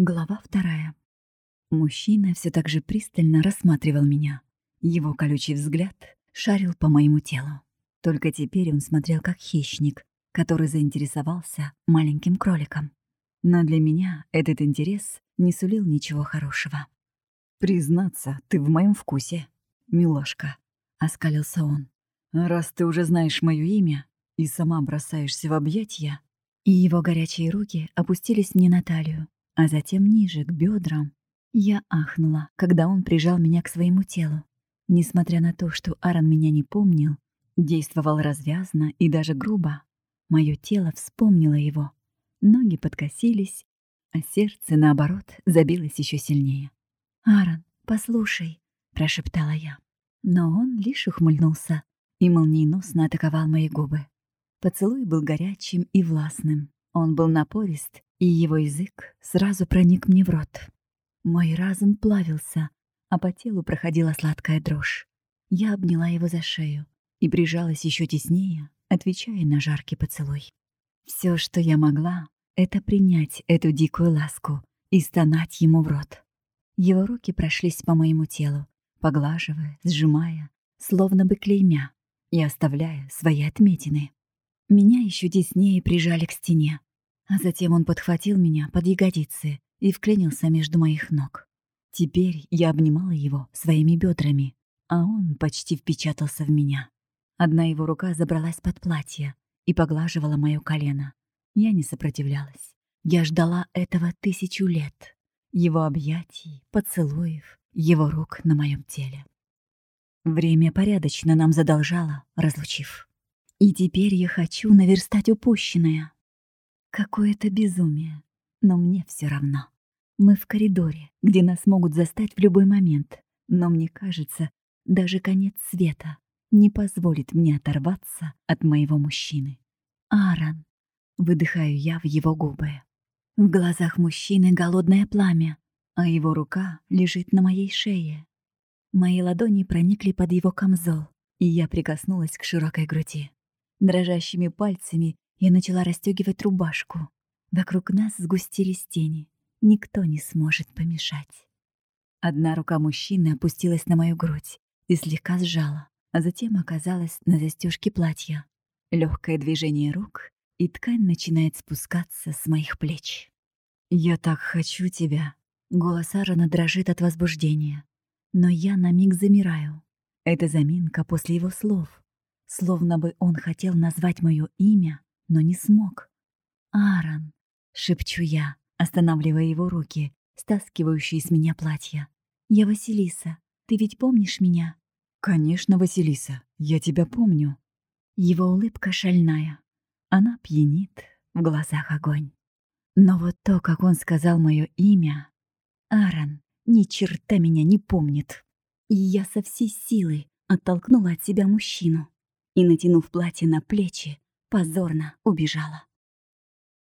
Глава вторая. Мужчина все так же пристально рассматривал меня. Его колючий взгляд шарил по моему телу. Только теперь он смотрел как хищник, который заинтересовался маленьким кроликом. Но для меня этот интерес не сулил ничего хорошего. «Признаться, ты в моем вкусе, милашка», — оскалился он. «Раз ты уже знаешь мое имя и сама бросаешься в объятья...» И его горячие руки опустились мне на талию, а затем ниже, к бедрам. Я ахнула, когда он прижал меня к своему телу. Несмотря на то, что Аарон меня не помнил, действовал развязно и даже грубо, мое тело вспомнило его. Ноги подкосились, а сердце, наоборот, забилось еще сильнее. «Аарон, послушай», — прошептала я. Но он лишь ухмыльнулся и молниеносно атаковал мои губы. Поцелуй был горячим и властным. Он был напорист и его язык сразу проник мне в рот. Мой разум плавился, а по телу проходила сладкая дрожь. Я обняла его за шею и прижалась еще теснее, отвечая на жаркий поцелуй. Все, что я могла, это принять эту дикую ласку и стонать ему в рот. Его руки прошлись по моему телу, поглаживая, сжимая, словно бы клеймя, и оставляя свои отметины. Меня еще теснее прижали к стене, а затем он подхватил меня под ягодицы и вклинился между моих ног. Теперь я обнимала его своими бедрами, а он почти впечатался в меня. Одна его рука забралась под платье и поглаживала мое колено. Я не сопротивлялась. Я ждала этого тысячу лет. Его объятий, поцелуев, его рук на моем теле. Время порядочно нам задолжало, разлучив. И теперь я хочу наверстать упущенное. Какое-то безумие. Но мне все равно. Мы в коридоре, где нас могут застать в любой момент. Но мне кажется, даже конец света не позволит мне оторваться от моего мужчины. Аарон. Выдыхаю я в его губы. В глазах мужчины голодное пламя, а его рука лежит на моей шее. Мои ладони проникли под его камзол, и я прикоснулась к широкой груди. Дрожащими пальцами я начала расстегивать рубашку. Вокруг нас сгустились тени. Никто не сможет помешать. Одна рука мужчины опустилась на мою грудь и слегка сжала, а затем оказалась на застежке платья. Легкое движение рук, и ткань начинает спускаться с моих плеч. «Я так хочу тебя!» Голос Аарона дрожит от возбуждения. Но я на миг замираю. Это заминка после его слов. Словно бы он хотел назвать мое имя, но не смог. «Аарон!» — шепчу я, останавливая его руки, стаскивающие с меня платья. «Я Василиса. Ты ведь помнишь меня?» «Конечно, Василиса. Я тебя помню». Его улыбка шальная. Она пьянит, в глазах огонь. Но вот то, как он сказал мое имя... Аарон ни черта меня не помнит. И я со всей силы оттолкнула от себя мужчину и, натянув платье на плечи, позорно убежала.